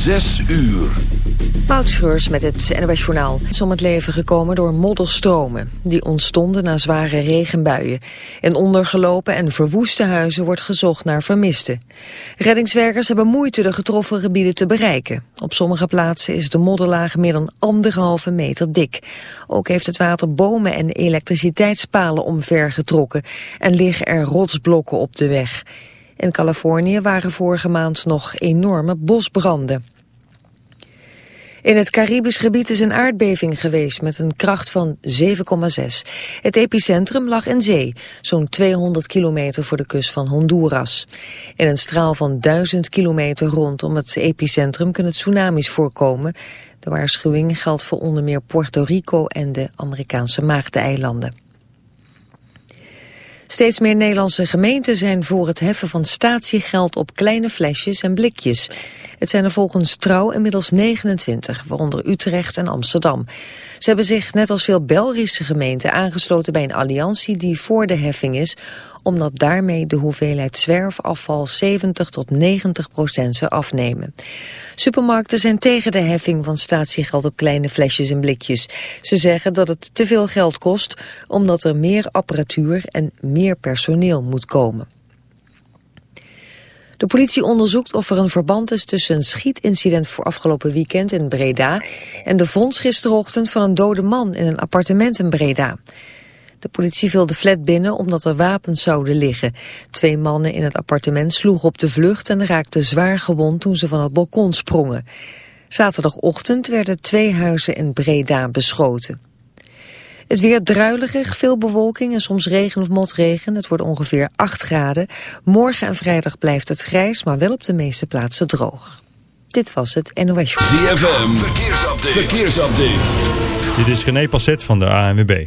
Zes uur. Moutschreurs met het NOS Journaal is om het leven gekomen door modderstromen. Die ontstonden na zware regenbuien. In ondergelopen en verwoeste huizen wordt gezocht naar vermisten. Reddingswerkers hebben moeite de getroffen gebieden te bereiken. Op sommige plaatsen is de modderlaag meer dan anderhalve meter dik. Ook heeft het water bomen en elektriciteitspalen omvergetrokken... en liggen er rotsblokken op de weg. In Californië waren vorige maand nog enorme bosbranden. In het Caribisch gebied is een aardbeving geweest met een kracht van 7,6. Het epicentrum lag in zee, zo'n 200 kilometer voor de kust van Honduras. In een straal van 1000 kilometer rondom het epicentrum kunnen tsunamis voorkomen. De waarschuwing geldt voor onder meer Puerto Rico en de Amerikaanse Maagdeneilanden. Steeds meer Nederlandse gemeenten zijn voor het heffen van statiegeld op kleine flesjes en blikjes. Het zijn er volgens Trouw inmiddels 29, waaronder Utrecht en Amsterdam. Ze hebben zich net als veel Belgische gemeenten aangesloten bij een alliantie die voor de heffing is, omdat daarmee de hoeveelheid zwerfafval 70 tot 90 procent zou afnemen. Supermarkten zijn tegen de heffing van statiegeld op kleine flesjes en blikjes. Ze zeggen dat het te veel geld kost, omdat er meer apparatuur en meer personeel moet komen. De politie onderzoekt of er een verband is tussen een schietincident voor afgelopen weekend in Breda en de vondst gisterochtend van een dode man in een appartement in Breda. De politie viel de flat binnen omdat er wapens zouden liggen. Twee mannen in het appartement sloegen op de vlucht en raakten zwaar gewond toen ze van het balkon sprongen. Zaterdagochtend werden twee huizen in Breda beschoten. Het weer druiliger, veel bewolking en soms regen of motregen. Het wordt ongeveer 8 graden. Morgen en vrijdag blijft het grijs, maar wel op de meeste plaatsen droog. Dit was het NOS. ZFM, verkeersupdate. verkeersupdate. Dit is René Passet van de ANWB.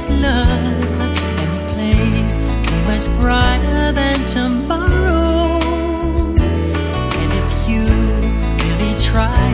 it is love. And this place be much brighter than tomorrow. And if you really try,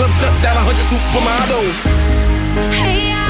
club shut down, a hundred supermodels. Hey, I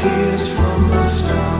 tears from the stars.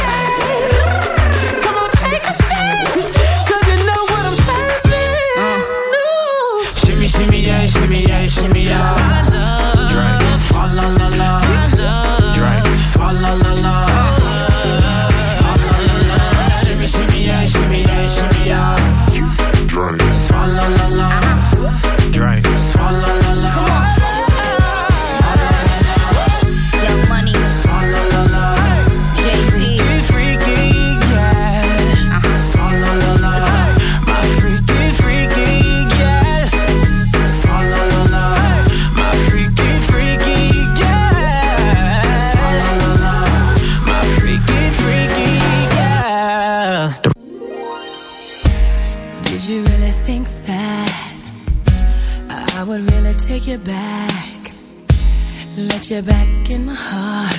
shimmy, yeah, shimmy, yeah. Drink, la la. Did you really think that I would really take you back? Let you back in my heart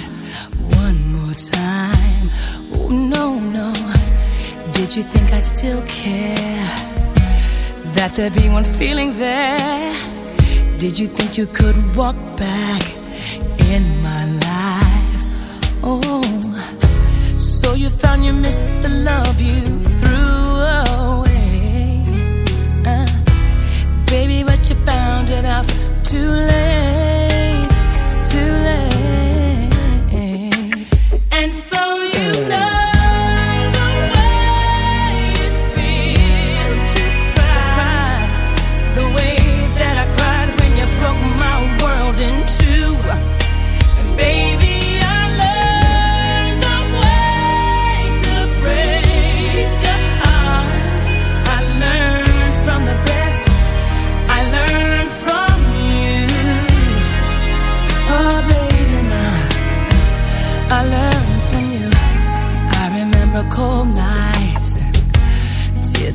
one more time. Oh, no, no. Did you think I'd still care? That there'd be one feeling there? Did you think you could walk back in my life? Oh, so you found you missed the love you you found it out too late,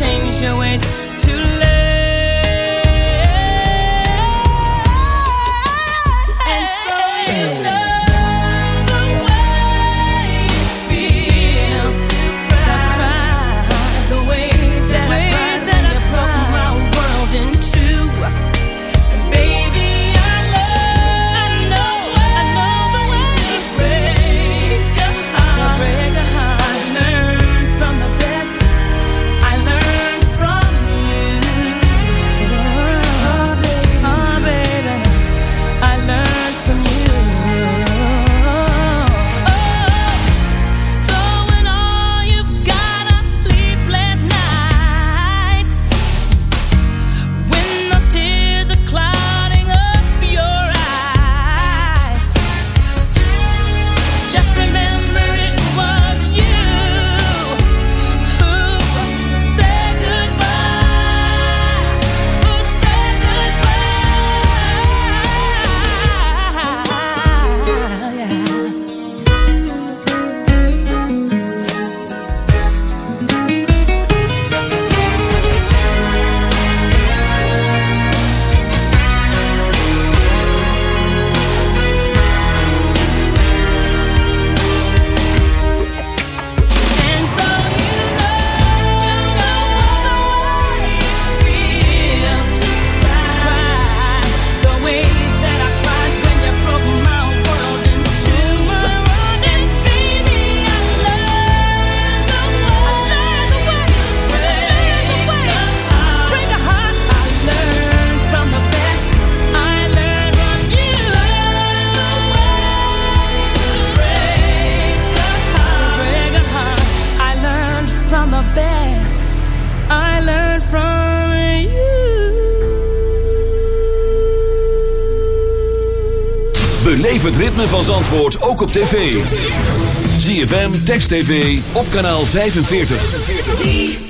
change your ways. I learned from you. Beleef het ritme van Zandvoort ook op tv. ZFM, Text TV, op kanaal 45.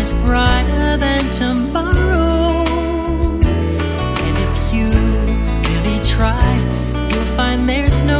is brighter than tomorrow. And if you really try, you'll find there's no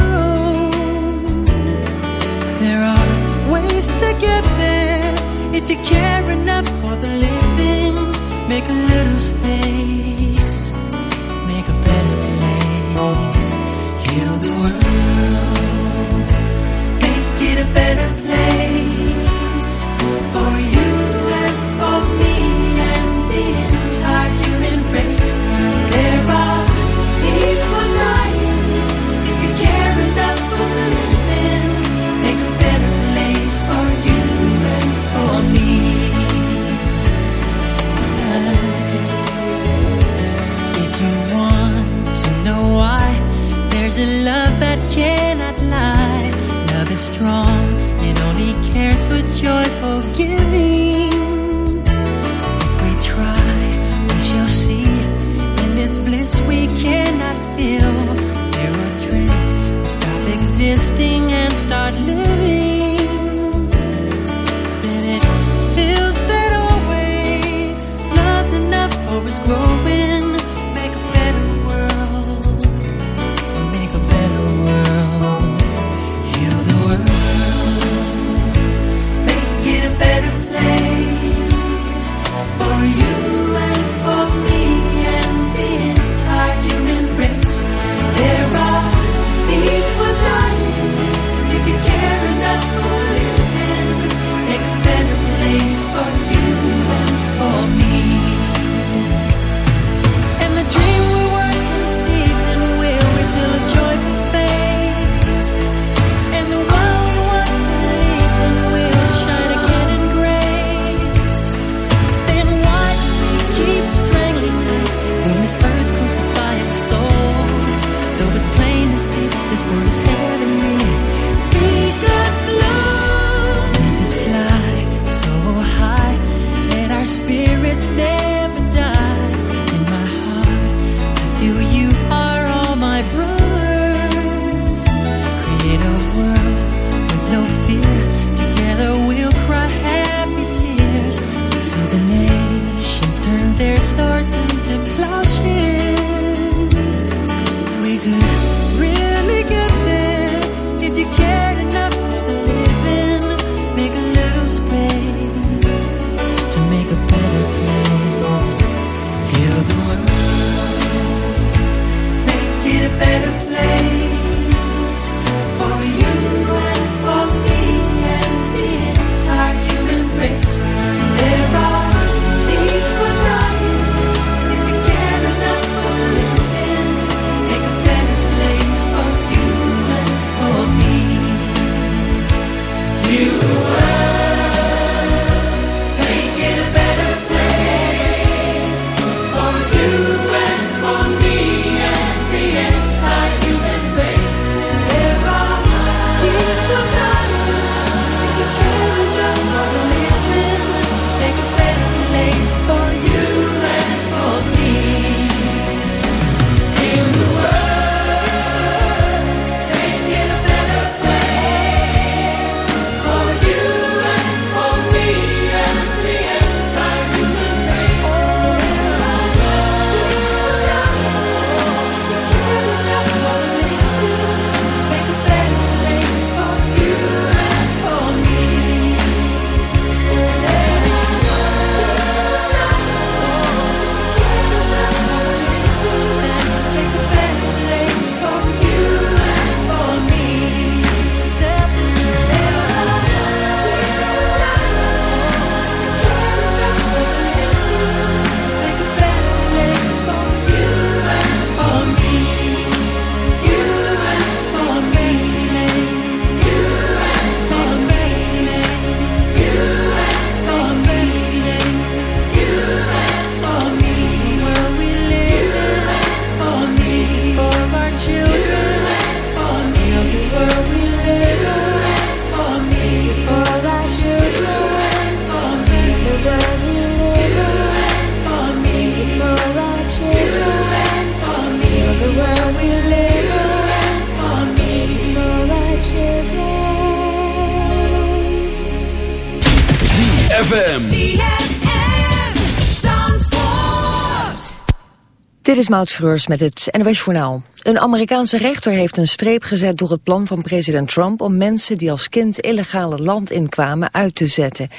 Is Maud met het NWS Journaal. Een Amerikaanse rechter heeft een streep gezet door het plan van president Trump... om mensen die als kind illegale land inkwamen uit te zetten.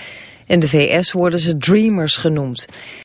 In de VS worden ze dreamers genoemd.